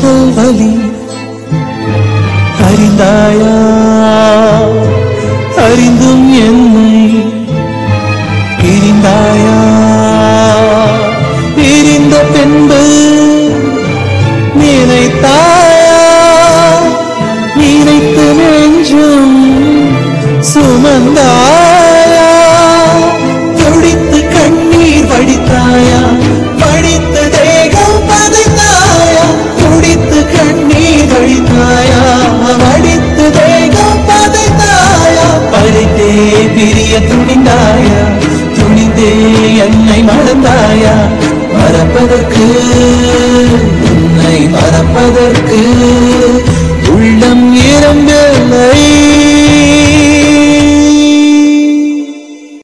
காதல் வலி. அறிந்தாயா? அறிந்தும் என்னை பிரிந்தாயா? பிரிந்த பின்பு நினைத்தாயா? நினைத்து நெஞ்சும் சுமந்தாயா? பிரிய துணிந்தாயா? துணிந்தே என்னை மறந்தாயா? மறப்பதற்கு என்னை மறப்பதற்கு உள்ளம் ஏ